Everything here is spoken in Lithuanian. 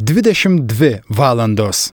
22 valandos.